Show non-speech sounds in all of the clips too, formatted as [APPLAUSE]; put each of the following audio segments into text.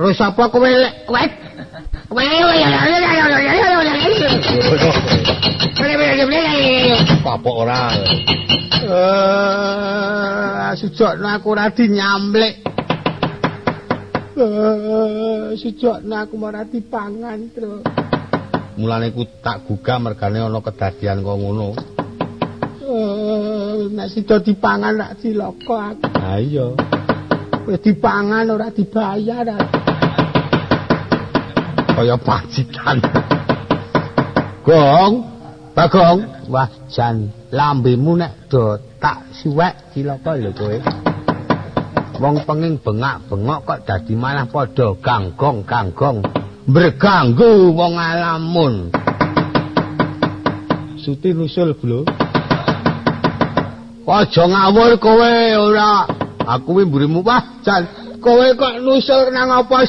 Lho sapa kowe kowe? Kowe Apa ora? Eh, sejokno aku ora dinyamlik. Eh, sejokno aku ora dipangan, Tru. Mulane ku tak gugah mergane ana kedadian kok ngono. Eh, nek sida dipangan rak cilaka aku. Ha iya. Wis dipangan ora dibayar. Kaya pacitan. Gong, Bagong, wah jan lambemu nek do tak suwek cilaka lho kowe. Wong penging bengak-bengok kok dadi malah padha ganggong-ganggong. Berganggu wong alamun. Suti nusul, Blo. Aja ngawur kowe ora. Aku kuwi mburimu wah jan kowe kok nusul nang apa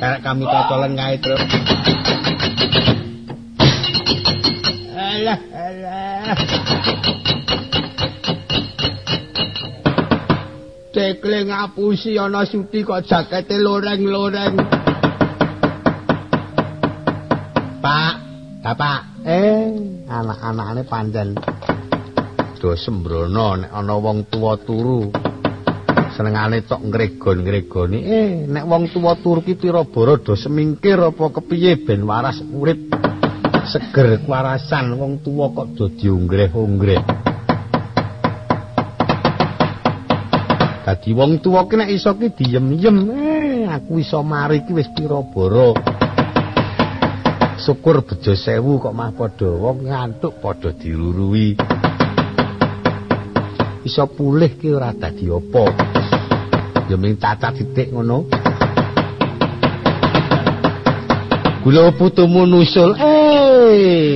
Karek kami tocolen kae, Tru. Alah, alah. Tekle ngapusi ana suti kok jakete loreng-loreng. Pak, Bapak, Eh, anak-anakane pancen do sembrono nek ana wong tuwa turu. Senengane tok ngregon-ngregoni. Eh, nek wong tuwa turu ki pira-bara do semingkir apa kepiye ben waras urip. Seger warasan wong tuwa kok do diunggreh-unggreh. Dadi wong tuwa ki nek iso ki diyem-yem, eh aku iso mari ki wis pira-bara. Syukur bejo sewu kok mah padha wong ngantuk padha dirurui. Iso pulih ki ora dadi apa. Ya ming cacat titik ngono. Kula putumu nusul. Eh.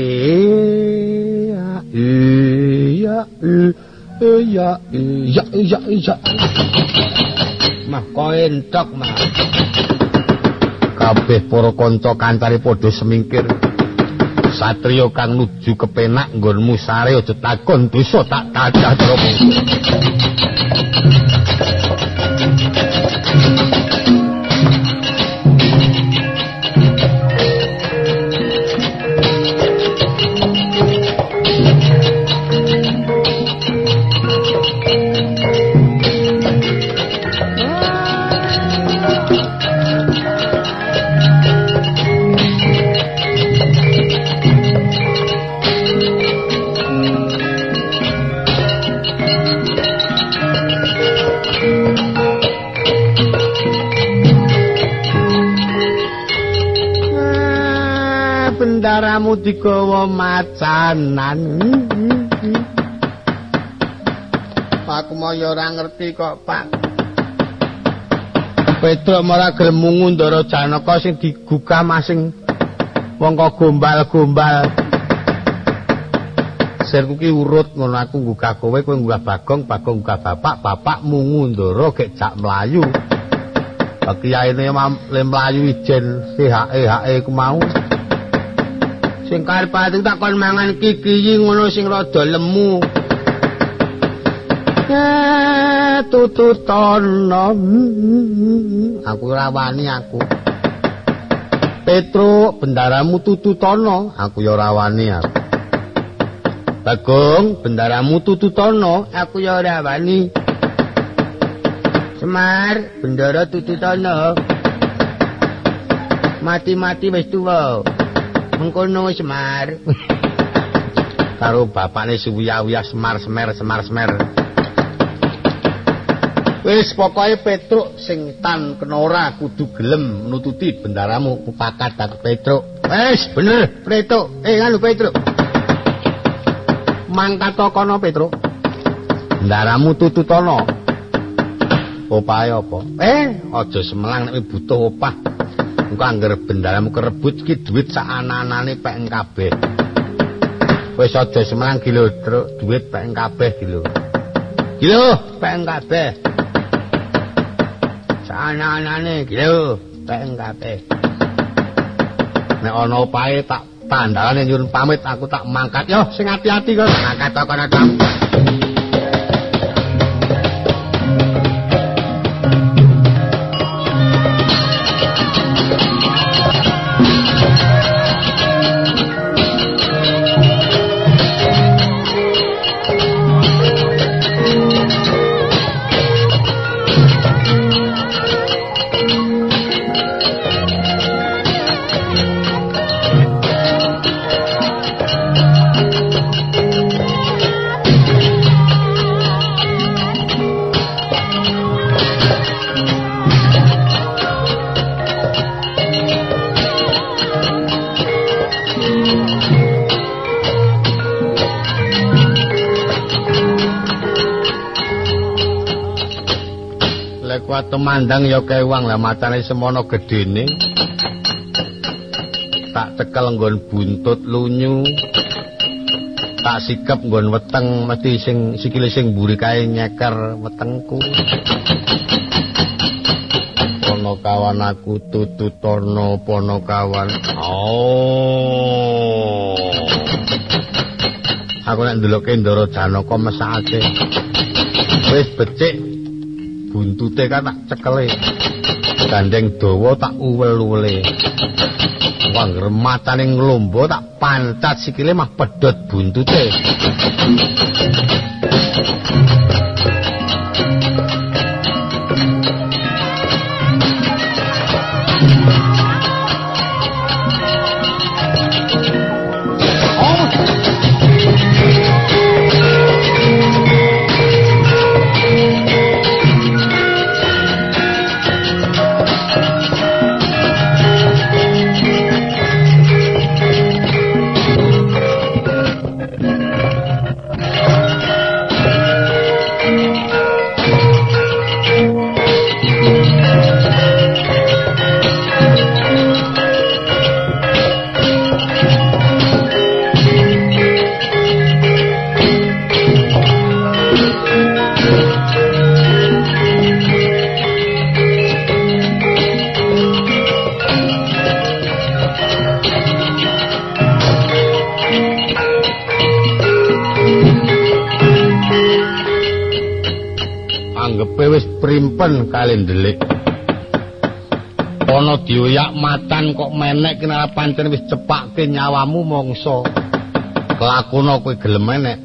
ya, Iya, iya, iya, iya, iya. Mah kok entok mah. kabeh para kanca kancane padha semingkir satriya kang nuju kepenak nggonmu sare aja takon dosa tak kadah digawa macanan. Mau ya ora ngerti kok, Pak. Petruk malah gelem ngundara Janaka sing digugah masing wong kok gombal-gombal. Sirku ki urut ngono aku nggugah kowe, kowe nggugah Bagong, Bagong nggugah bapak, bapak mungu ndara gek jak mlayu. Kiyaine le mlayu ijen CHE-HE ku mau. Sing karepate tak kon mangan kikiyi ngono sing rada lemu. Tututono. Aku ora wani aku. Petruk, bendaramu tututono, aku ya ora wani aku. Bagong, bendaramu tututono, aku ya ora wani. Semar, bendara tututono. Mati-mati wis tuwa. Mengkono Semar. [LAUGHS] Karo bapakne suwiya-wiya Semar Semer Semar Semer. Wis pokoke Petruk sing tan kenora kudu gelem nututi bendaramu upakat tak Petruk. Wis bener Petruk. Eh anu Petruk. Mangkat kono Petruk. Bendaramu tututono. Opahe apa? Eh, aja semelang nek butuh opah. Engko angger bendaramu kerebut iki dhuwit sak ana-anane pek kabeh. Wis aja semelang kilo truk dhuwit pek kabeh kilo. Kilo pek kabeh. Sak ana-anane kilo pek kabeh. Nek ana opahe tak tandalane nyuwun pamit aku tak mangkat yo sing ati-ati kok mangkat kok ana Kuat temandang ya kewang lah macane semono gedene. Tak cekel nggon buntut lunyu. Tak sikep nggon weteng mesti sing sikile sing mburi kae nyeker wetengku. Kawan aku tututono pono kawan. Oh. Aku nek ndelokke Ndara Janaka mesake. Wis becik buntute kan tak cekele. Gandeng dawa tak uwel-uwele. Wong rematane nglombo tak pancat sikile mah pedhot buntute primpen kali ndelik. Ana dioyak matan kok menek kena pancen wis cepake nyawamu mongso. Kelakuna kowe gelem menek.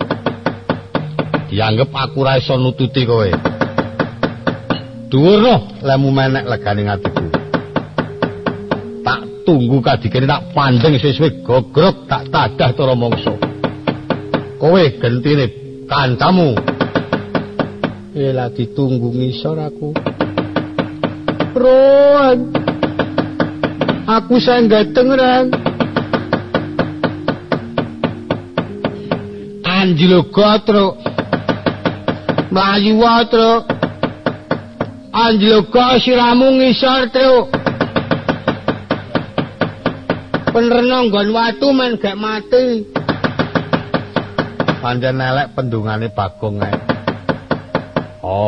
Dianggep aku ra iso nututi kowe. Dhuwur no lemu menek legane atiku. Tak tunggu kadikene tak pandeng sesuk gogrok tak tadah cara mongso. Kowe gentine kancamu. Eh lagi tunggu ngisor aku. Ron. Aku saya enggak dengeran. Anjilo gotro. Melayu gotro. Anjilo gosiramu ngisor tro. Penerenong gon watu men gak mati. Panjen nelek pendungane bagong ae. Oh.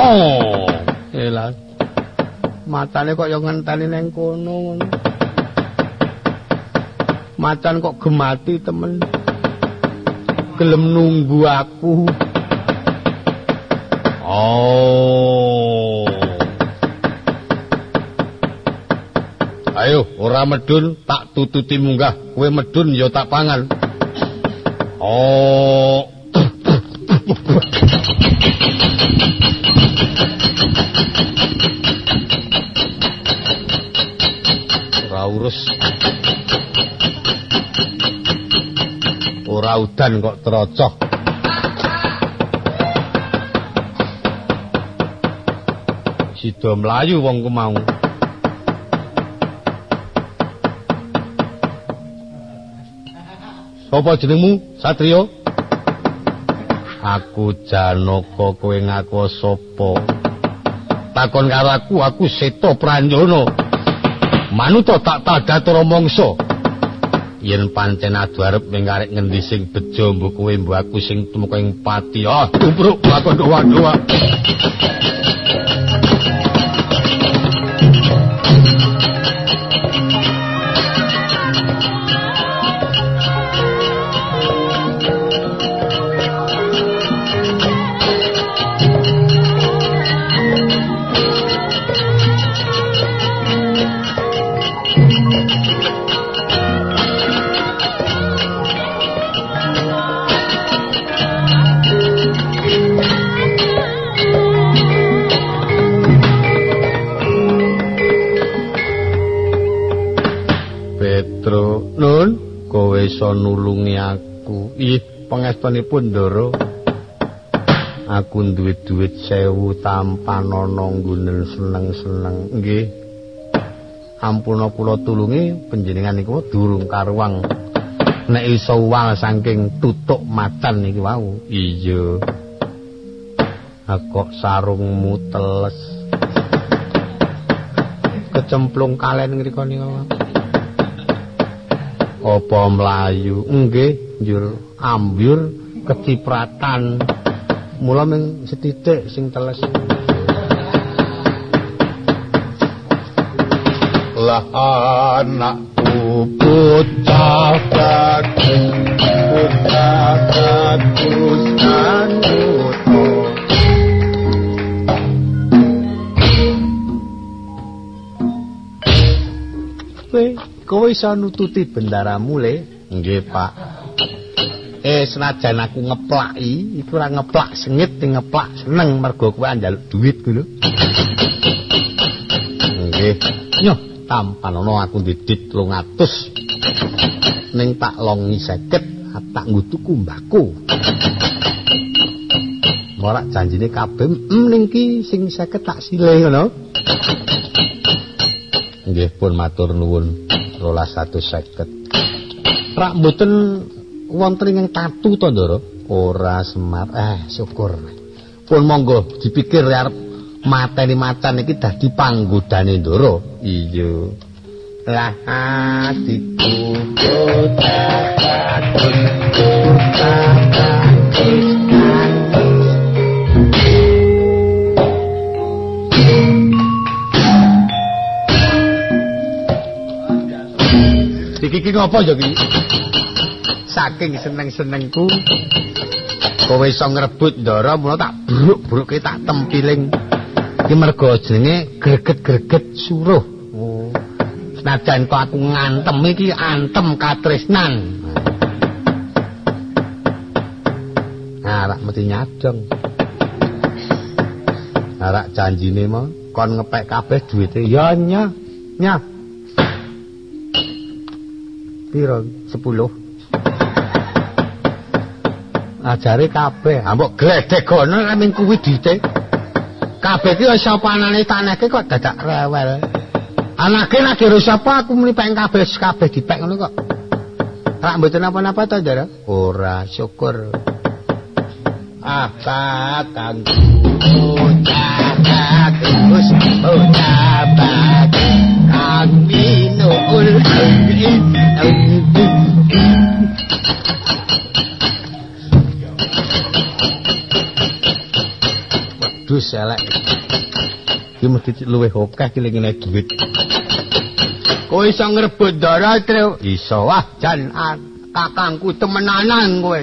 Oh. Elah. Matane kok ya ngenteni ning kono ngono. Macan kok gemati temen. Gelem nunggu aku. Oh. Ayo, ora medun tak tututi munggah. Kowe medun ya tak pangan. Oh. Ora urus. Ora udan kok trocoh sida mlayu wong ku mau. Sopo jenengmu, Satrio? Aku Janaka, kowe ngaku sapa? Takon karo aku, aku Seta Pranjana. Manuta tak tadatura mangsa. Yen pancen adu arep mengarek ngendi sing bejo mbok kowe mbok aku sing tumeka ing pati. Ah, tumpruk lakon doa-doa. Nulungi aku. Ih, pangestunipun Ndara. Aku duwe duit sewu tanpa ana nggunen seneng-seneng. Nggih. Ampuna kula tulungi panjenengan niku durung karuang. Nek iso wal saking tutuk matan niki wau. Iya. kok sarungmu teles kecemplung kalen ngrikoni apa mlayu nggih njur ambyur kecipratan. Mula ming setitik sing teles. Lah anakku bocah bagus bocah bagus kowe iso nututi bendaramu le nggih pak. Eh senajan aku ngeplaki iku ora ngeplak sengit ngeplak seneng mergo kowe njaluk duit ku lho. Nggih. Nyoh tampan ana aku didit 300 ning tak longi 50 tak nggo tuku mbako Morak janjine kabeh mm, ning ki sing 50 tak sile ngono. Nggih pun matur nuwun rolas satu seket. Rak mboten wonten ing tatu to ndoro? Ora semar. Eh syukur. Pun monggo dipikir arep mateni macan iki dadi panggodane ndoro. Iya. Lah atiku kota iki ngopo ya iki? Saking seneng-senengku kowe iso ngrebut ndara mulo tak bruk-bruke tak tempiling. Iki mergo jenenge greget-greget suruh. Oh. Senajan kok aku ngantem iki antem katresnan. Arak mesti nyadong. Arak janjine mo kon ngepek kabeh duwite. Ya nya. Nya. Piro? 10 ajare kabeh. Ambok gledek gono ning kuwi dite. Kabeh ki wis sapanane taneke kok dadak rewel. Anake lagi karo sapa aku muni pengen kabeh kabeh dipek ngono kok. Rak mboten apa-apa ta jare ora syukur. Ah kakang bocah bagus bocah Waduh selek. Iki mesti luwih akeh ki ngene duit. Kowe iso ngrebut darah, Tru? Iso wah, jan kakangku temenanan kowe.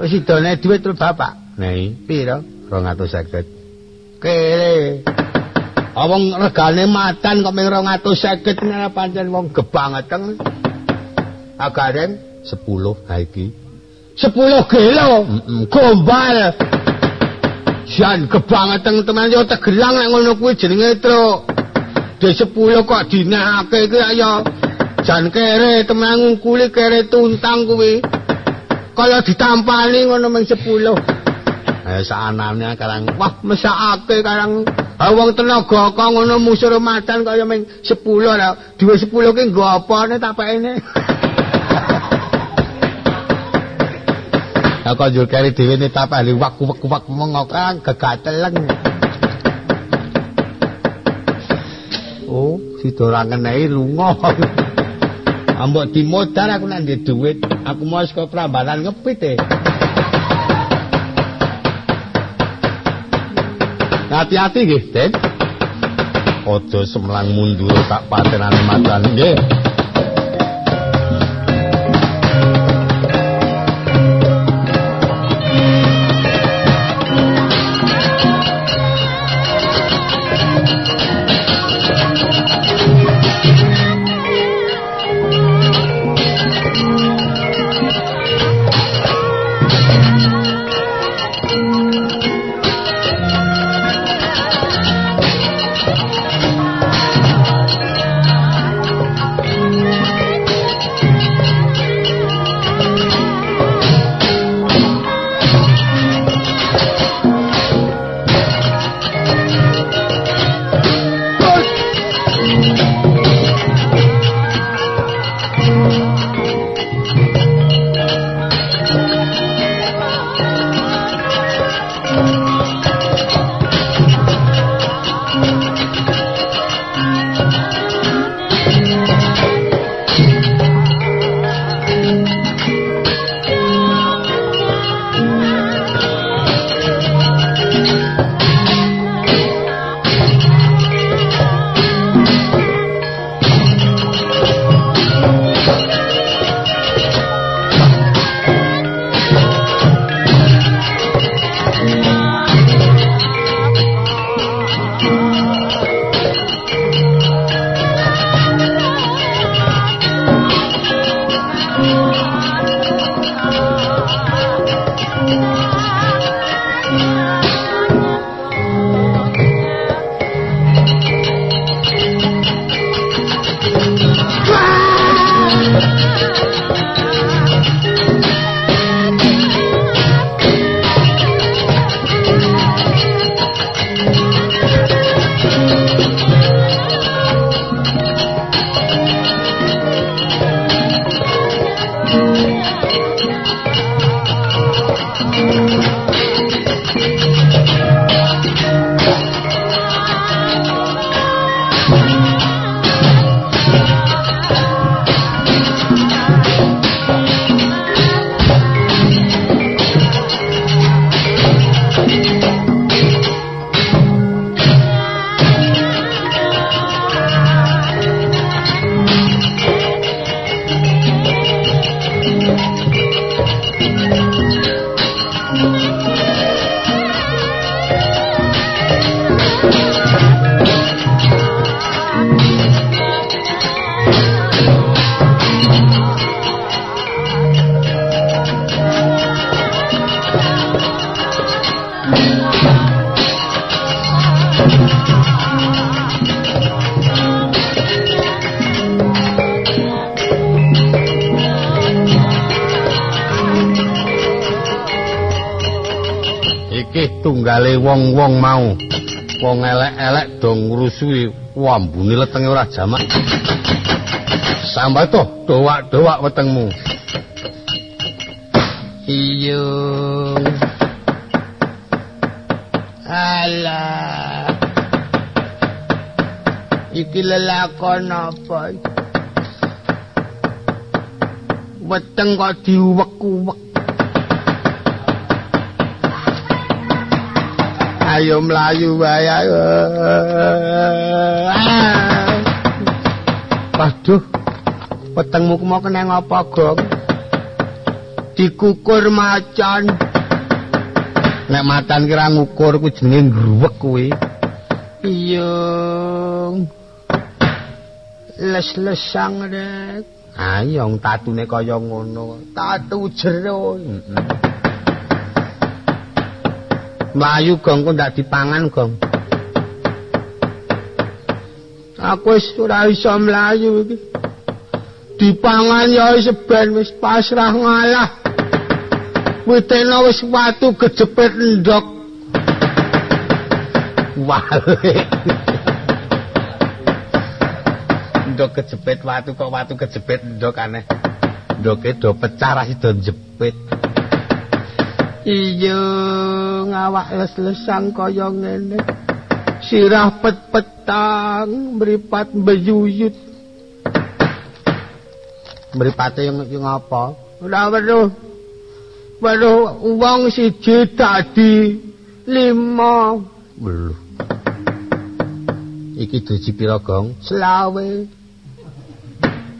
Wis idone terus bapak. Nei, piro? 250. Kere. Awong regane matan kok ming 250 ngene pancen wong gebangeteng. Agaren 10 ha iki. 10 kilo. Gombal. Jan gebangeteng teman yo tegelang nek ngono kuwi jenenge truk. De 10 kok dinehake iki ayo. Jan kere teman ngungkuli kere tuntang kuwi. Kaya ditampani ngono ming 10. Eh saanane karang wah mesakake karang Ha wong tenaga kok ngono musuh Ramadan kaya ming 10 lah. Duwe 10 ki nggo apane tapekne. Aku jul kari dhewe ne tapek li wak-wak mengokang gegateleng. Oh, si dorang ngenei lunga. Ambok dimodal aku nang duit. Aku mau saka Prambanan ngepit e. Hati-hati nggih, Den. Aja semlang mundur tak patenane matan nggih. Wong-wong mau. Wong elek-elek dong ngrusuhi wambune letenge ora jamak. Sambat to, dowak-dowak wetengmu. Iyo. Alah. Iki lelakon apa? Weteng kok diuwek-uwek. Ayo mlayu wae. Waduh. Wetengmu ku mau kena ngapa, Gong? Dikukur macan. Nek macan kira ngukur ku jenenge ngruwek kuwi. Iya. Les-lesang rek. Ayo tatune kaya ngono. Tatu jero. Heeh. Mlayu gong ku ndak dipangan gong. Aku wis ora iso mlayu iki. Dipangan ya wis ben wis pasrah ngalah. Witena wis watu kejepit ndok. Wale. ndok kejepit watu kok watu kejepit ndok aneh. Ndoke do pecah ra sida jepit. Iya, ngawak les-lesang kaya ngene. Sirah pet-petang, mripat mbeyuyut. Mripate yang yang apa? Ora weruh. Weruh wong siji dadi lima. Belum. Iki duji pira, Gong? Selawe.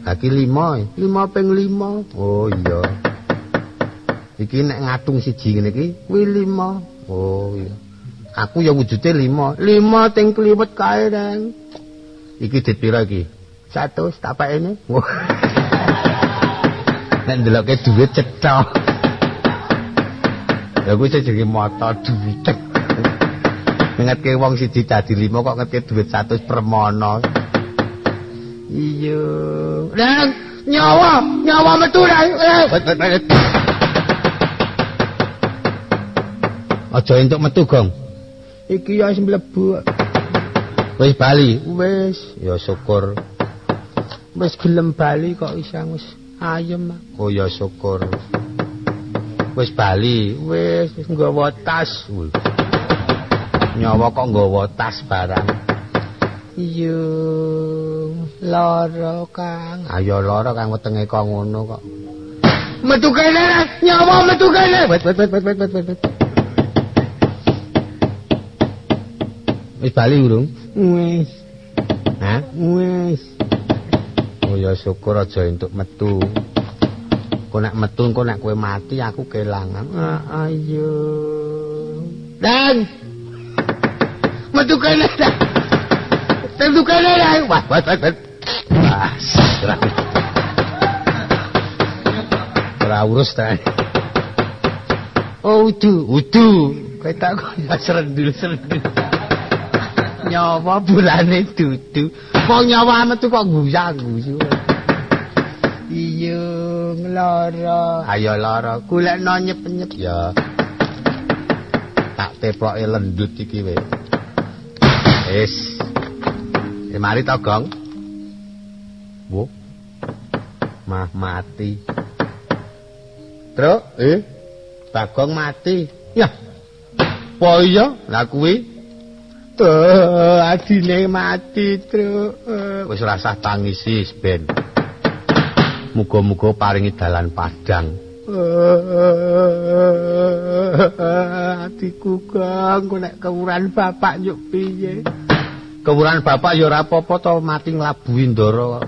Lagi lima, eh? lima ping lima. Oh iya. Iki nek ngatung siji ngene iki kuwi 5. Oh iya. Aku ya wujude 5. 5 ting kliwet kae, Reng. Iki dit pira iki? 100 tapakene. Wah. [LAUGHS] nek ndeloke dhuwit cetha. Ya kuwi jenenge mata dhuwit. Ngetke wong siji dadi 5 kok ngetke dhuwit 100 permono. Iya. Reng, nyawa, nyawa metu, Reng. Eh. Aja entuk metu, Gong. Iki ya wis mlebu. Wis bali. Wis, ya syukur. Wis gelem bali kok isang wis ayem. Oh ya syukur. Wis bali, wis wis nggawa tas. Nyawa kok nggawa tas barang. Iya, lara Kang. Ayo lara Kang wetenge kok ngono kok. Metu kene, nyawa metu kene. Wet wet wet wet wet wet. Wis bali urung? Wis. Hah? Wis. Oh ya syukur aja entuk metu. Kok nek metu engko nek kowe mati aku kelangan. Ah, ayo. Dan. Metu kene. Dan. Metu kene. Dan. Wah, wah, wah, wah. Wah, serah. Ora urus ta. Oh, udu, udu. Kowe tak kok serendul-serendul. Nyawa bulane dudu. Wong nyawa metu kok guyu-guyu. Iya, nglara. Ayo lara, golekno nyep-nyep ya. Tak teploke lendut iki we. Wis. Eh mari to, Gong. Wo. Mah mati. Truk, eh? Bagong mati. Ya. Apa iya? Lah kuwi Tuh, adine mati, Truk. Wis rasah tangisi, Ben. Muga-muga paringi dalan padang. Atiku kang nek kewuran bapak yuk piye? Kewuran bapak ya ora apa-apa to mati nglabuhi ndara.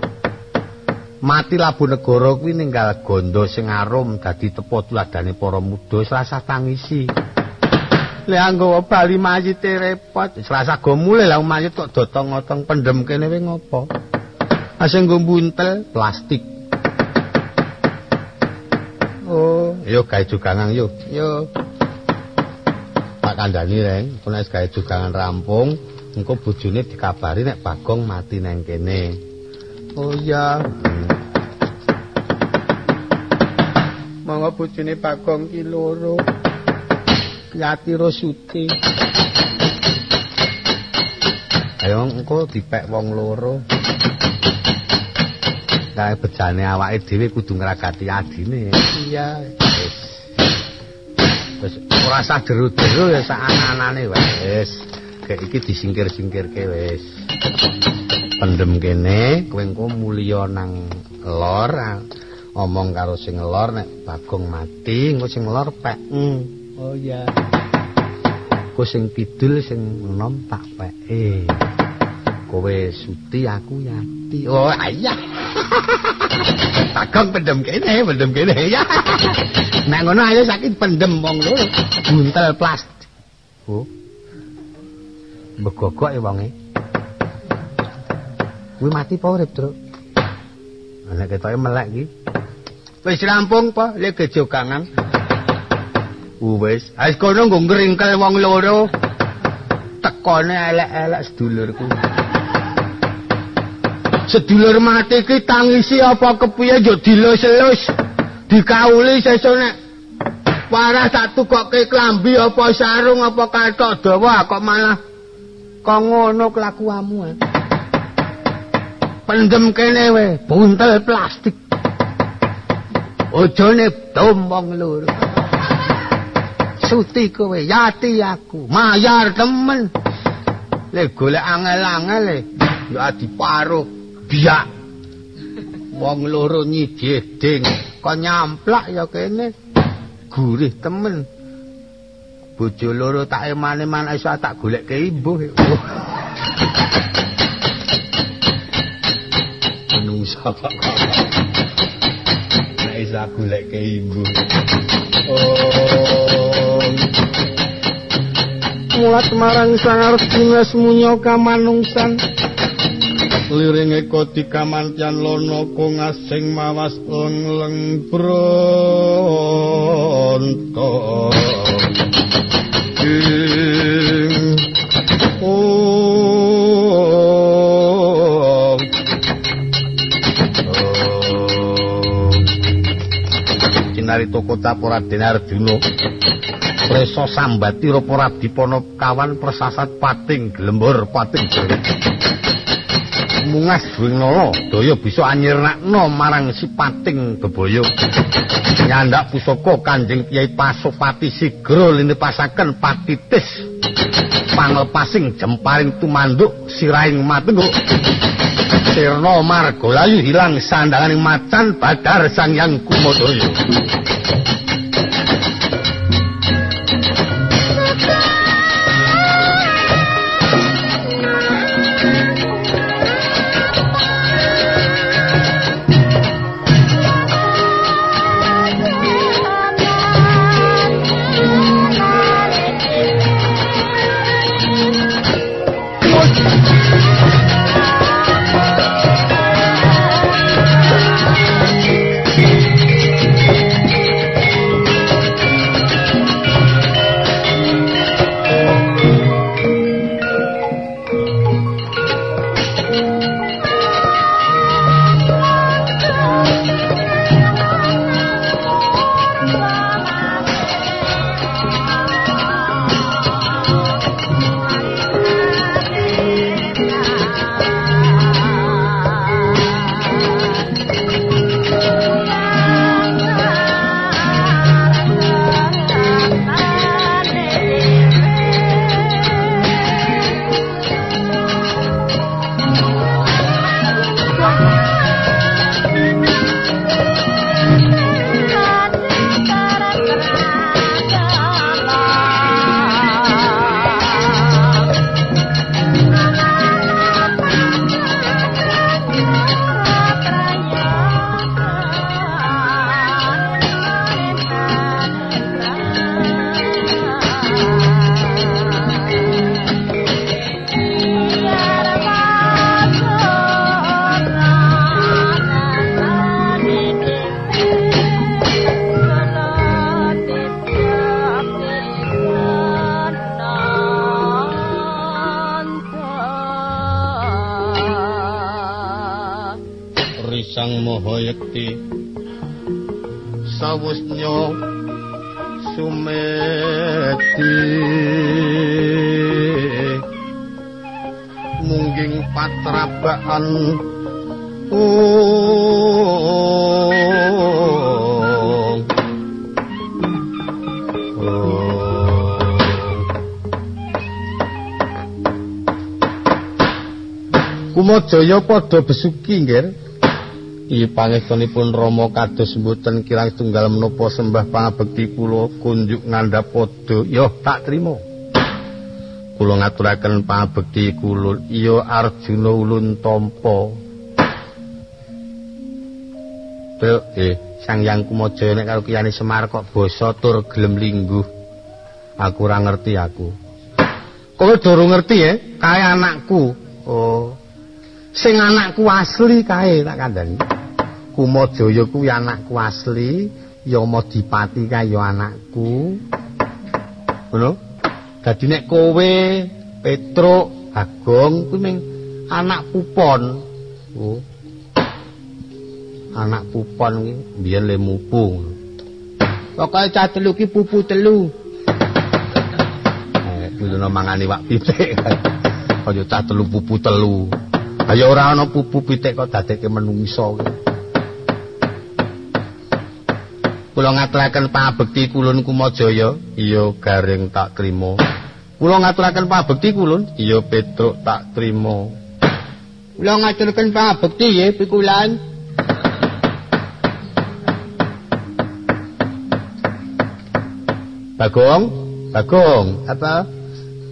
Mati labu negara kuwi ninggal gondo sing arum dadi tepo tuladane para muda rasah tangisi. Lek anggawa bali mayite repot, serasa go mulih lah mayit kok dotong-otong pendem kene we ngopo? Asing nggo buntel plastik. Oh, yo gawe jugangan yo. Yo. Pak kandhani reng, kok nek gawe jugangan rampung, engko bojone dikabari nek Bagong mati nang kene. Oh iya. Monggo bojone Bagong ki loro. Yati Rosuti. Ayo engko dipek wong loro. Kae bejane awake dhewe kudu ngragati adine. Iya. Wis. Wis ora usah deru-deru ya sak anane wis. Gek iki disingkir-singkirke wis. Pendem kene, kowe engko mulya nang lor. Omong karo sing lor nek Bagong mati, engko sing lor pek. Hmm. Oh iya. Ku sing kidul sing enom tak peke. Kowe suti aku yati. Oh iya. [LAUGHS] Bagong pendem kene, pendem kene ya. Nek ngono ayo saiki pendem wong loro. Buntel plastik. Oh. Begogok ya wonge. Kuwi mati apa urip, Truk? Nek ketoke melek iki. Wis rampung apa? Lek gejogangan. Wis, wis kono nggo ngringkel wong loro. Tekone elek-elek sedulurku. Sedulur mati ki tangisi apa kepiye yo dilus-lus. Dikauli sesuk nek waras tak tukokke klambi apa sarung apa kathok dawa kok malah kok ngono kelakuanmu. Eh? Pendem kene we, buntel plastik. Ojone dombong lur. Suti kowe, yati aku, mayar temen. Le golek angel-angel le, yo adi paruh biak. Wong loro nyideding, kok nyamplak ya kene. Gurih temen. Bojo loro tak emane-mane iso tak golek ke imbuh. Menungsa kok. Nek iso golek ke imbuh. Oh. Mulat marang sang Arjuna semunya kamanungsan. Liring eko dikamantian lono kong asing mawas leng-leng bronto. Ing oh. Kinari toko tapora Preso sambati ropora dipono kawan persasat pating gelembor pating mungas dwinala daya bisa anyirnakno marang si pating bebaya. Nyandak pusaka kanjeng Kyai Pasopati sigra linepasaken patitis. Panglepasing jemparing tumanduk sirahing matengguk sirna marga layu hilang sandanganing macan badar sang yang kumodaya Kumajaya padha besuki nggih. Iki pangestunipun Rama kados mboten kirang tunggal menapa sembah pangabekti kula kunjuk ngandhap padha ya tak trima. Kula ngaturaken pangabekti kula iya Arjuna ulun tampa. Tel eh Sang Yang Kumajaya nek karo Kyani Semar kok basa tur gelem lingguh. Aku ora ngerti aku. Kowe durung ngerti ya, kae anakku. Oh, sing anakku asli kae tak kandhani. Kumajaya kuwi anakku asli Yama Dipati kae ya anakku. Ngono. Dadi nek kowe Petruk Bagong kuwi ming anak pupon. Oh. Anak pupon kuwi biyen le mupu pokoke cah telu ki pupu telu. Eh kudu mangani wak pitik. [LAUGHS] Kaya cah telu pupu telu Ayo ora ana pupu pitik kok dadekke menungso. Kula ngaturaken pangabekti kulun Kumajaya, iya garing tak trima. Kula ngaturaken pangabekti kulun, iya Petruk tak trima. Kula ngaturaken pangabekti nggih pikulan. Bagong, Bagong, apa?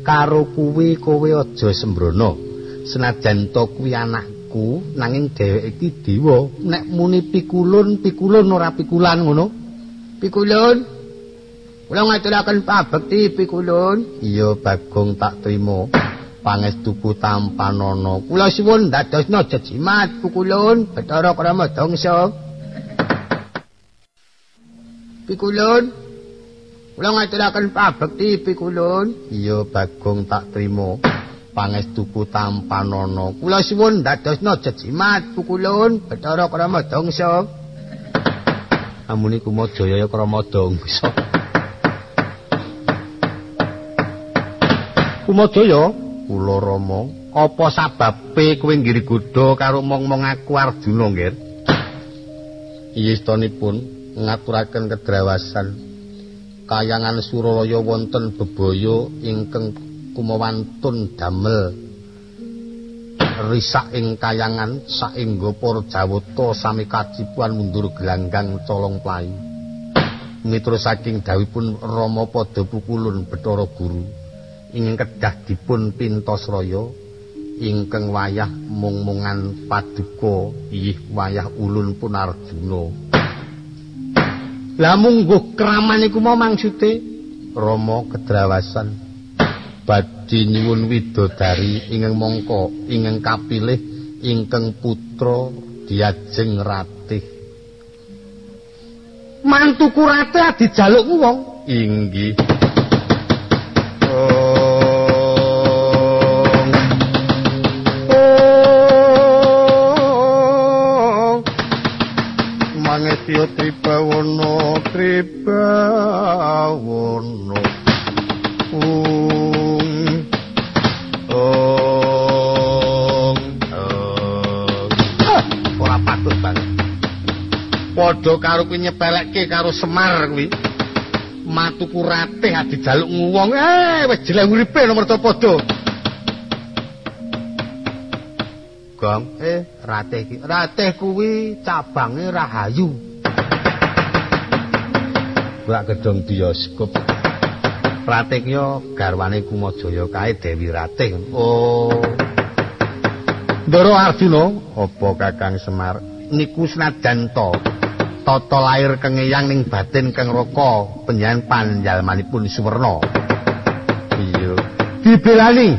Karo kuwi kowe aja sembrono. Senajan to kuwi anakku nanging dheweke iki dewa. Nek muni pikulun pikulun ora pikulan ngono. Pikulun? Kula ngaturaken pabekti pikulun. Iya bagong tak trima. Pangestuku tampanana. Kula suwun dadosna jejimat pikulun. Bathara krama dongsa pikulun? Kula ngaturaken pabekti pikulun. Iya bagong tak trima pangestuku tampanana. Kula suwun dadosna jejimat pukulun Bathara Krama Dangsa amuni kumajaya ya Krama Dangsa kumajaya? Kula Rama. Apa sababe kowe ngirigoda karo mong-mong aku Arjuna nggih Iyestanipun ngaturaken kedrawasan. Kayangan Suralaya wonten bebaya ingkang kumawantun damel. Risak ing kayangan saengga para jawata sami kacipuan mundur gelanggang colong playu. Miturut saking dawipun Rama padha pukulun Bathara Guru ingkang kedah dipun pintos raya ingkang wayah mung-mungan paduka ih wayah ulun pun Arjuna. Lah mungguh kraman iku mau maksude Rama kedrawasan badhe nyuwun widodari ingkang mongko ingkang kapilih ingkang putra diajeng ratih. Mantuku ratih dijaluk wong? Inggih. Mangetio tribawono tribawono padha karo kuwi nyepelekke karo Semar kuwi. Matuku ratih adi jaluk nguwong. Eh, wis jeleng uripe nomor padha. Gong, eh ratih iki. Ratih kuwi cabange Rahayu. Ora gedong bioskop. Ratih yo garwane Kumajaya kae Dewi Ratih. Oh. Ndoro Arjuna, apa Kakang Semar? Niku senajan to. Tata lair kengeyang ning batin keng raka panjenengan panjalmanipun suwerna iya. Dibelani.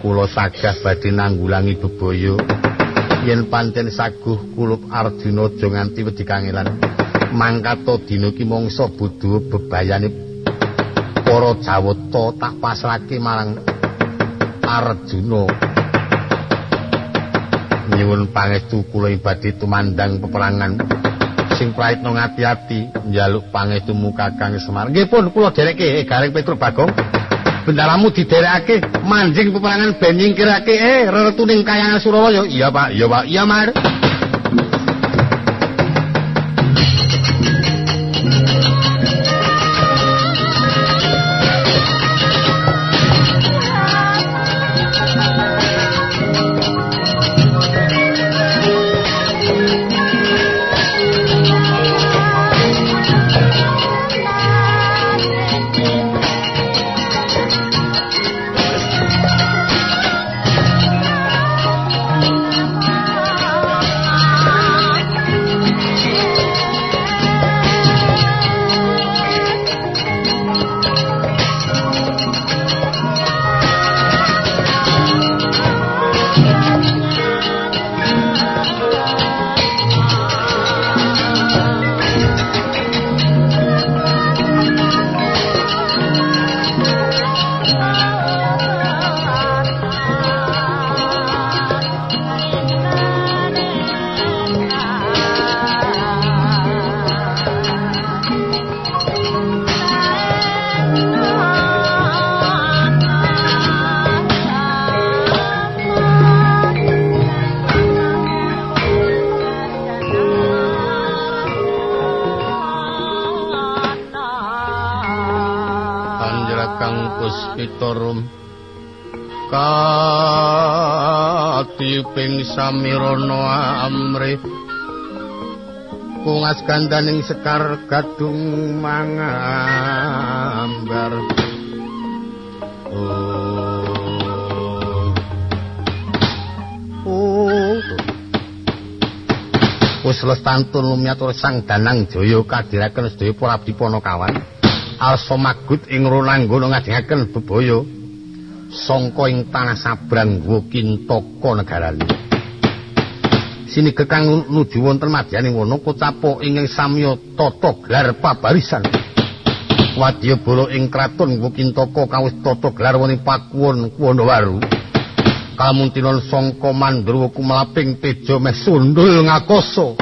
Kula sagah badhe nanggulangi bebaya. Yen pancen saguh kulup arjuna aja nganti wedi kangelan mangkato dina ki mangsa bodho bebayane para jawata tak pasrahke marang arjuna nyuwun pangestu kula ibadi tumandang peperangan sing praitno ngati-ati njaluk pangestumu Kakang Semar. Nggih pun kula dereke eh, Garing Petruk Bagong. Bendaramu diderekake manjing peperangan ben nyingkirake eh reretuning kayangan Suralaya. Iya Pak, iya Pak, iya Mar. Samirana amri. Kungas gandaning sekar gadung mangambar. Oh. Wis lestantun lumiatur sang danang jaya kadiraken sedaya para abdi ponokawan arsa magut ing ronanggono ngajengaken bebaya sangka ing tanah sabrang wukintaka negarane sini kekang nuju wonten madyaning wono kocapo inging samya tata gelar pabarisan. Wadya bolo ing kraton Wukintaka kawis tata gelar woni pakuwon Kuwonowaru kamuntinon sangka mandruwa kumelaping teja meh sundul ngakoso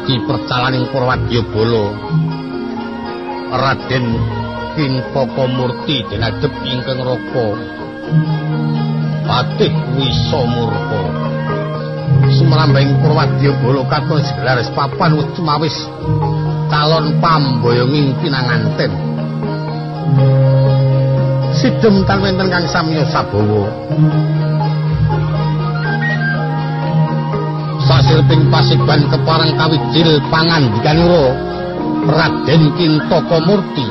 dadi percalaning Purwadya Bala. Raden Kinpaka Murti dinadhep ingkang raka. Patih Wisamurka. Sumrambing Purwadya Bala katon gelar papan wis calon pamboyong pinanganten. Sidem tan kang samya sabawa. Sasilping pasiban keparang kawijil pangandikanira Raden Kintaka Murti.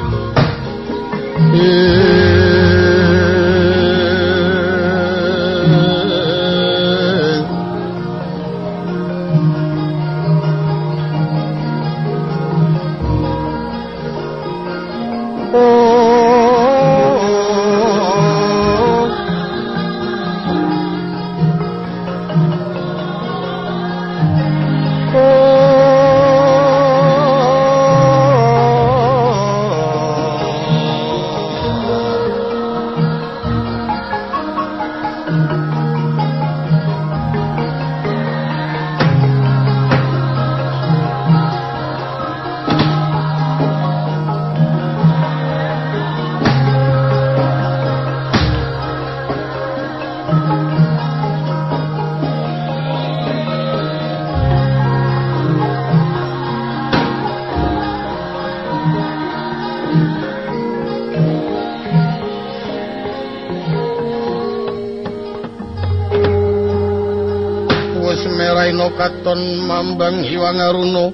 Katon mambang iwang aruna.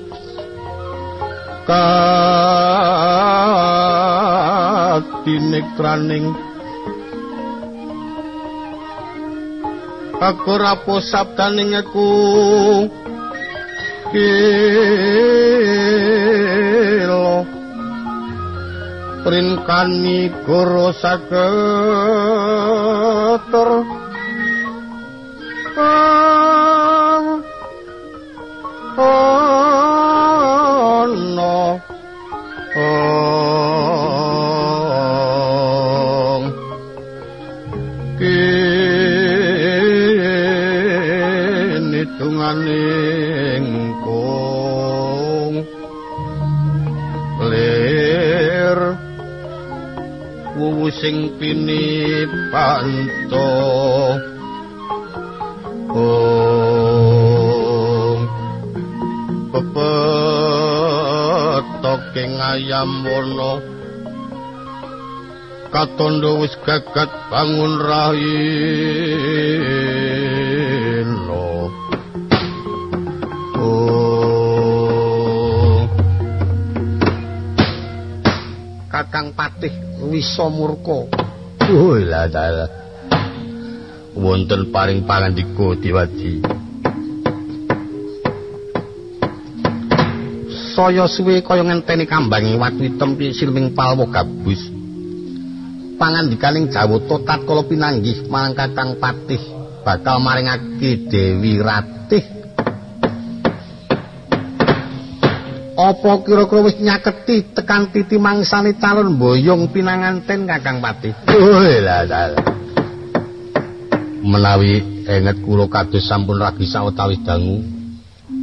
Katinekraning aku rapo sabdaning aku. Kilo prinkani guru saketer ayam wono katondo wis gagat bangun rahino oh kakang patih wisa murka. Oh la dalah. Wonten paring pangandika diwadi. Saya suwe kaya ngenteni kambang watu item silming palwa gabus. Pangandikaning Jawata tatkala pinanggih marang Kakang Patih bakal maringake Dewi Ratih Apa kira-kira wis nyaketi tekan titi mangsane calon boyong pinanganten Kakang Pati? Lah Menawi enget kula kados sampun ragi sawetawis dangu,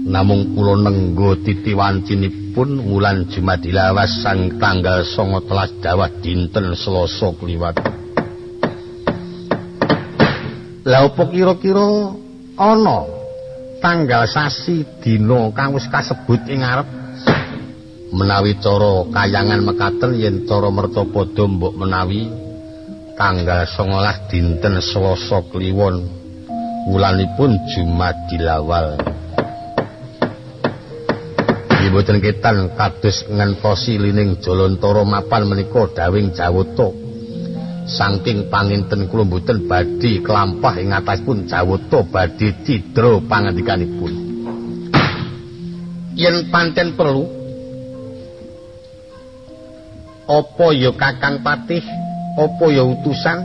namung kula nenggo titi wancinipun wulan Jumadilawas sang tanggal 19 dawah dinten Selasa kliwat. Lah apa kira-kira ana tanggal sasi dina kang wis kasebut ing ngarep menawi cara kayangan mekaten yen cara mertapada mbok menawi tanggal 19 dinten Selasa kliwon wulanipun Jumadil awal Iboten ketan kados ngentosi lining Jolontoro mapan menika dawing Jawata. Saking panginten kula mboten badhe kelampah ing atasipun Jawata badhe cidra pangandikanipun. Yen pancen perlu apa ya kakang patih apa ya utusan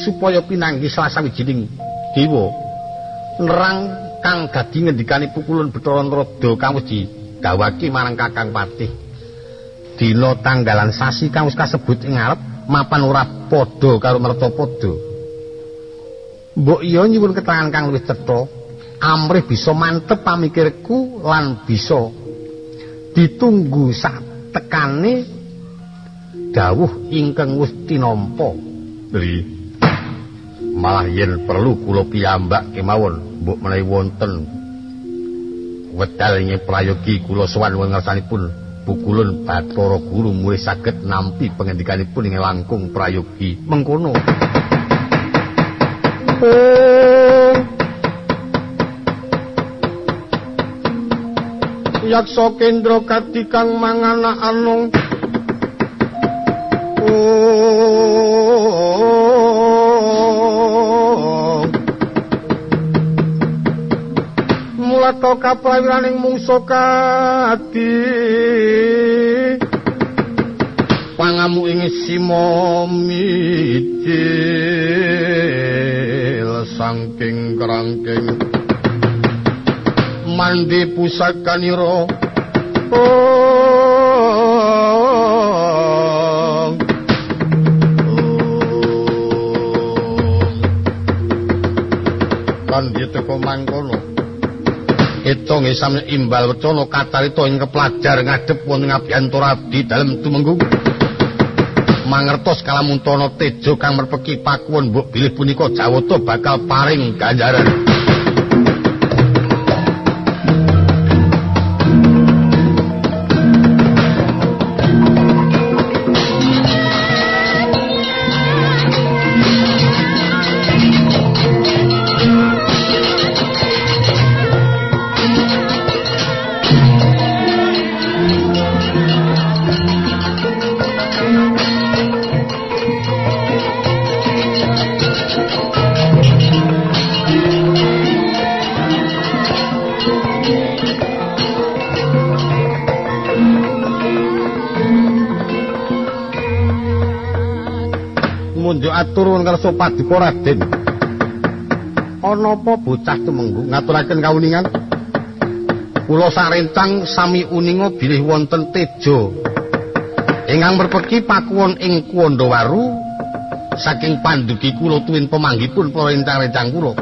supaya pinanggi salah sawijining dewa nerang kang dadi ngendikane pukulun Bathara Narada kang wis digawake marang kakang patih dina tanggalan sasi kang wis kasebut ing ngarep mapan ora padha karo Mertapada. Mbok iya nyuwun keterangan kang luwih cetha, amrih bisa mantep pamikirku lan bisa ditunggu sak tekane dawuh ingkang wis tinampa. Dri. Malah yen perlu kula piyambak kemawon mbok menawi wonten wedal ing prayogi kula sowan ngersanipun pukulun Bathara Guru mulih saged nampi pangendikanipun ing langkung prayogi mengkono. Oh. Yaksa Kendra Kadikang mangana anung Oh. Mulata kaprawiraning mungsa kadi. Pangamu ing simo midil saking kerangking mandi pusakanira oh. Kan diteko mangkono Ito ngisam imbal wecana kacarita ing kepelajar ngadep wonten ngabyantura abdi dalem tumenggung. Mangertos kalamuntana tejo kang merpeki pakuwon mbok bilih punika Jawata bakal paring ganjaran munjuk aturun kersa paduka Raden. Apa bocah tumenggung ngaturaken kawuningan? Kula sarencang sami uninga bilih wonten teja. Ingkang merpeki pakuwon ing Kuwandawaru saking pandugi kula tuwin pemanggipun para rencang-rencang kula.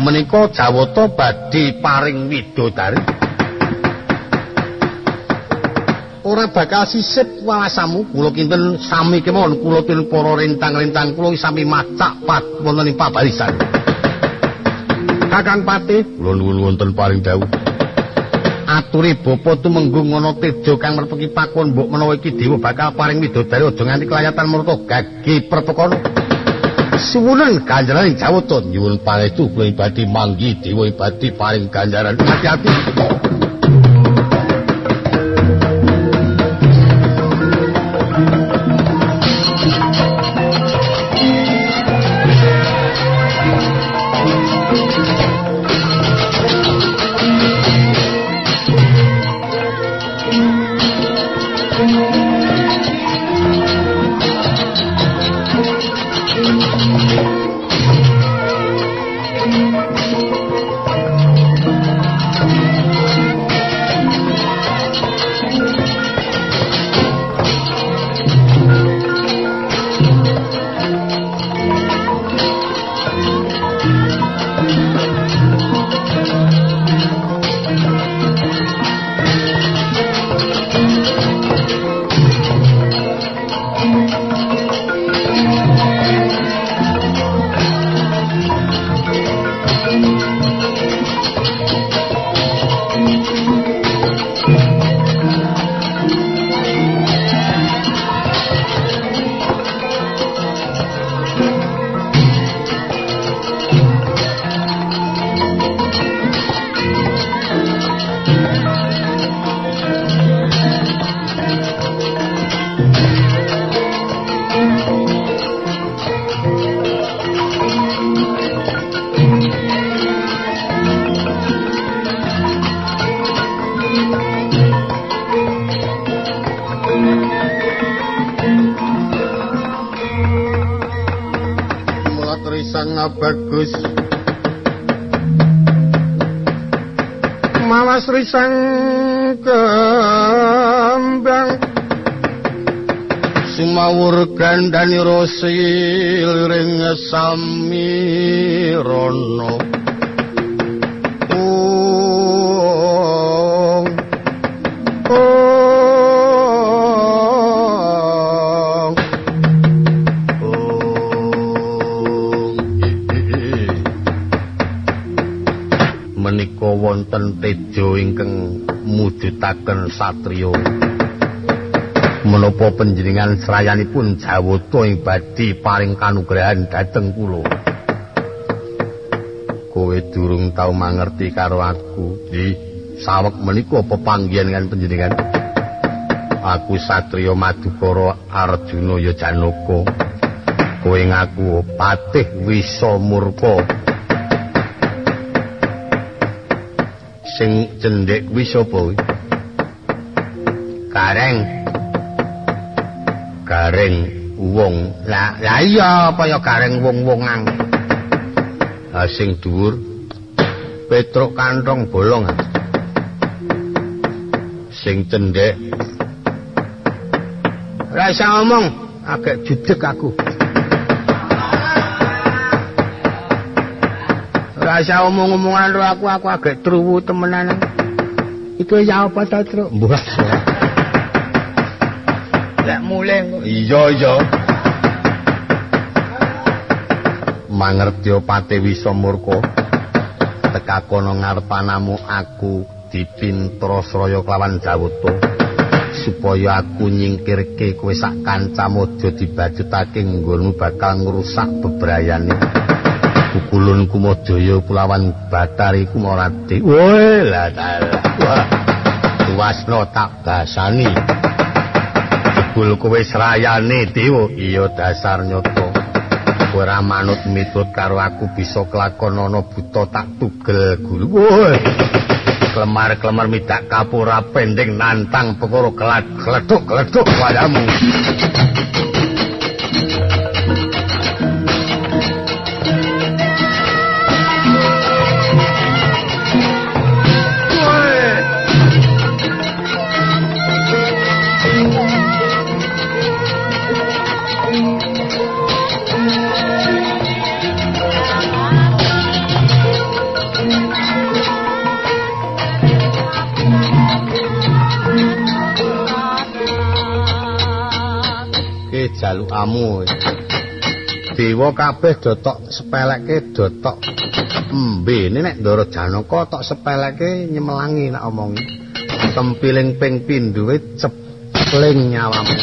Menika Jawata badhe paring widodari. Ora bakal sisip walasamu. Kula kinten sami kemawon kula tin para rentang-rentang kula sami macak pat wonten ing pabarisan. Kakang Patih kula nuwun wonten paring dawuh. Aturi bapa tumenggung ana teja kang merpeki pakon mbok menawa iki dewa bakal paring widodari aja nganti kelayatan murta gage perpekono suwunen ganjaran ing Jawata. Nyuwun pangestu kula ibadi manggi dewa ibadi paring ganjaran. Hati-hati Risang kembang sumawur gandani rosil ring sami rono mujutaken satriya menapa panjenengan srayanipun jawata ing badhe paring kanugrahan dhateng kula? Kowe durung tau mangerti karo aku nggih sawek menika pepanggihan kan panjenengan? Aku satriya madukara arjuna ya janaka kowe ngaku patih wisa murka. Sing kuwi sapa Kareng gareng. Wong. Lah lah iya apa ya gareng wong-wongan? Ha sing dhuwur. Petruk kantong bolong. Sing cendhek. Rasa ngomong agak judek aku. Rasa omong-omongan ro aku aku agak truwu temenan. Iku ya apa ta tru mbah lek mulih iya iya. Mangerti pate wisa murka tekakono ngarepanamu aku dipintra sraya kelawan jawata supaya aku nyingkirke kowe sak kancamu aja dibajutake nggonmu bakal ngrusak bebrayane. Kukulun kumajaya kulawan batari kumorati. Woi la wah tuwasno tak basani jebul kowe srayane dewa. Iya dasar nyoto ora manut mitut karo aku bisa kelakon ana buta tak tugel gulu klemar-klemar midak kapura pending nantang perkara keleduk-keleduk padamu jalukamu. Dewa kabeh do tok sepeleke do tok mbene nek Ndara Janaka tok sepeleke nyemelangi nek omongi. Tempiling ping pindhuwe cepling nyawamu.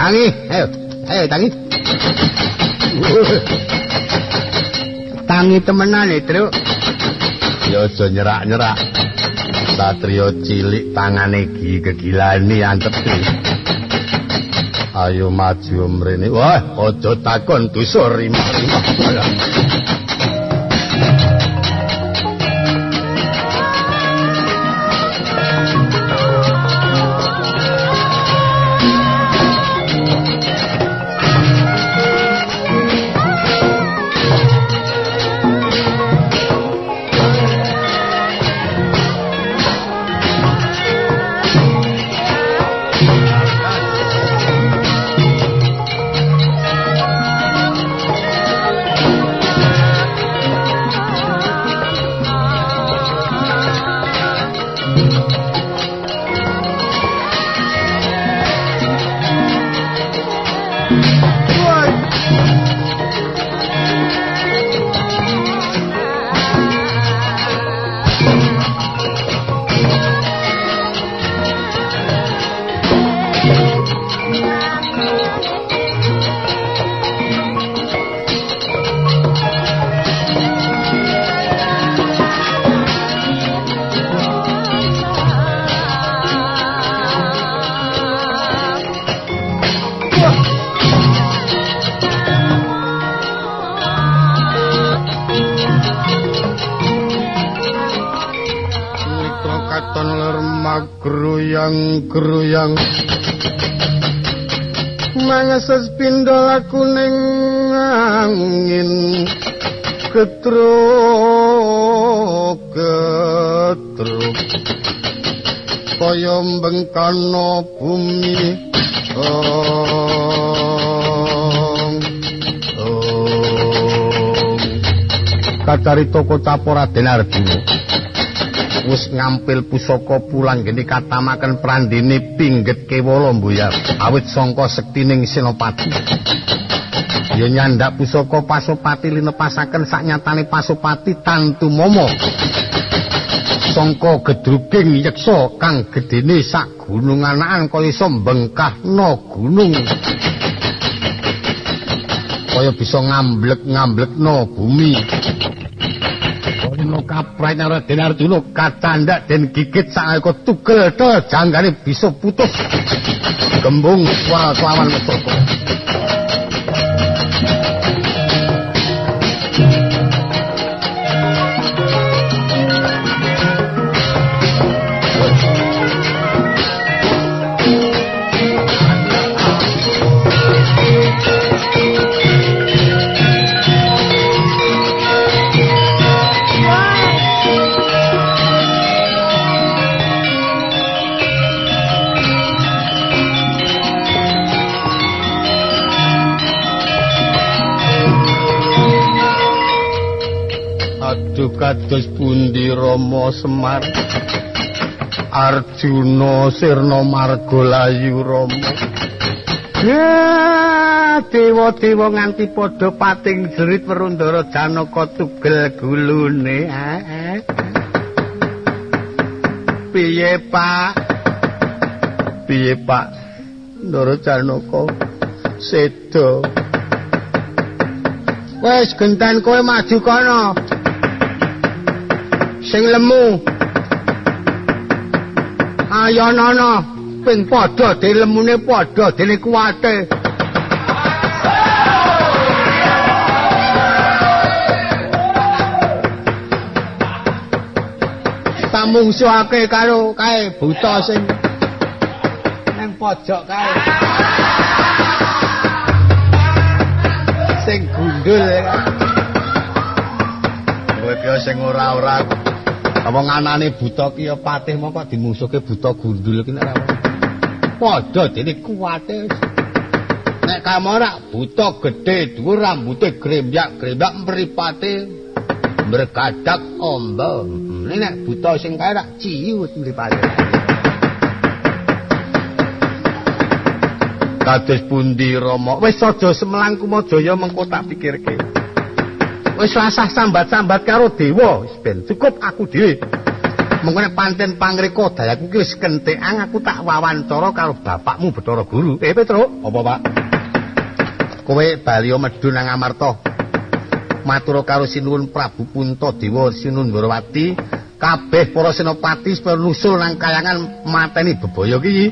Tangi, ayo, ayo tangi. tangi temenan itu ya aja nyerak-nyerak. Satrio cilik tangane gi kegilani antepi ayo maju mrene. Wah aja takon dosa rima-rima gruyang. Mangeses pindho laku ning angin getruk getruk kaya bengkana bumi om om kacarita kocap Raden Arjuna wis ngampil pusaka pulang geni katamaken prandene pingget kewala mbuyar awit sangka sektining senopati. Ya nyandak pusaka pasopati linepasaken saknyatane pasopati tantu momo. Sangka gedruging yeksa kang gedene sak gunung anakan kaya iso mbengkahna gunung. Kaya bisa ngamblek-ngamblekna bumi Kono kaprai nara den Arjuna kacandak den gigit sangko tugel to janggane bisa putus. Gembung kelawan mesoko Aduh kados pundi Rama Semar Arjuna Sirna Margolayu Rama. Dewa-dewa nganti padha pating jerit Werundara Janaka tugel gulune Piye Pak? Piye Pak? Ndara Janaka sedo Wes genten kowe maju kono sing lemu. Ayo ping padha de lemune padha dene kuwate. Pamungsuake karo kae buta sing nang pojok kae. Sing gundul kowe ki sing ora-ora Apa nganane buta ki ya patih mongko dimusuhke buta gundul ki nek ora. Padha dene kuwate. Nek kamu ora buta gedhe dhuwur rambuté grembyak-grembyak mripate bergadak ombo. Nek buta sing kae rak ciut mripate. Kados pundi Rama? Wis aja semelang kumajaya mengko tak pikirke. Wis rasah sambat-sambat karo dewa. Wis ben cukup aku dhewe. Mengko nek pancen pangreka dayaku ki wis kentekan aku tak wawancara karo bapakmu Bathara Guru. Eh Petruk? Apa Pak? Kowe bali medhu nang Amarta. Matur karo sinuwun Prabu Puntadewa sinuwun Ndrawati kabeh para senopati nusul nang kayangan mateni bebaya ki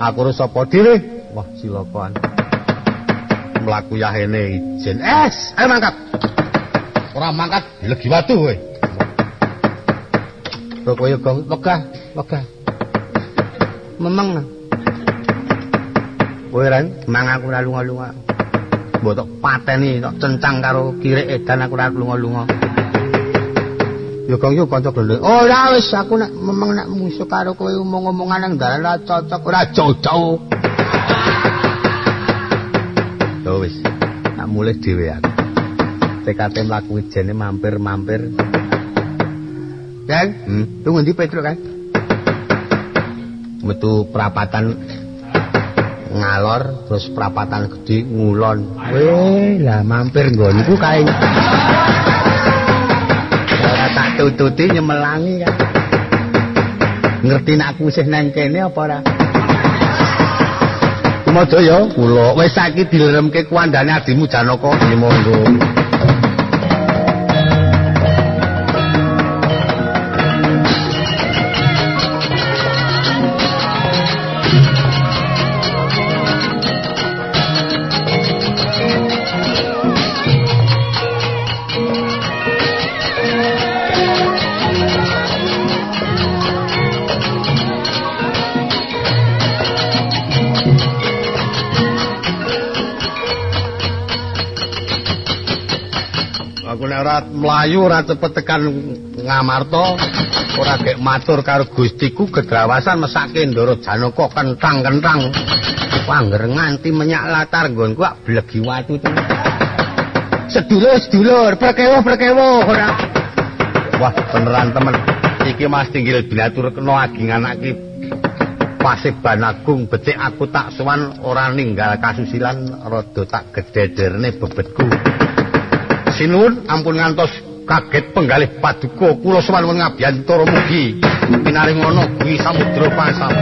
aku sapa dhewe. Wah silakan mlaku yahene ijen. Es, ayo mangkat. Ora mangkat legi watu kowe. Kok koyo gong wegah, wegah. Memeng. Kowe ran mang aku ora lunga-lunga. Mbok pateni tok cencang karo kirek edan aku ora lunga-lunga. Yo gong yo kanca glendhe. Ora wis aku nek memeng nek musuh karo kowe omong-omongan nang dalan cocok, ora cocok. Yo wis, tak mulih dhewean. TKT mlaku ijene mampir-mampir. Kan? Hmm, lu ngendi Petruk kan? Metu perapatan ngalor terus perapatan gede ngulon. Weh, lah mampir nggonku kae. Ora tak tututi nyemelangi kan. Ngerti nek aku isih nang kene apa ora? Kumadaya kula wis saiki dileremke kuandane adimu Janaka monggo. Mlayu ora cepet tekan ngamarta ora gek matur karo Gustiku gegrawasan mesake Ndara Janaka kentang-kentang pangger nganti menyak latar nggonku ak blegi watu sedulur sedulur perkewo perkewo ora. Wah beneran temen. Iki Mas Tinggil binatur kena agingan aki. Pasiban Agung becik aku tak suwan ora ninggal kasusilan rada tak gedederne bebetku Sinuwun ampun ngantos kaget penggalih paduka. Kula suwan ngabiyantara mugi. Pinaring ana kuwi samudra pasang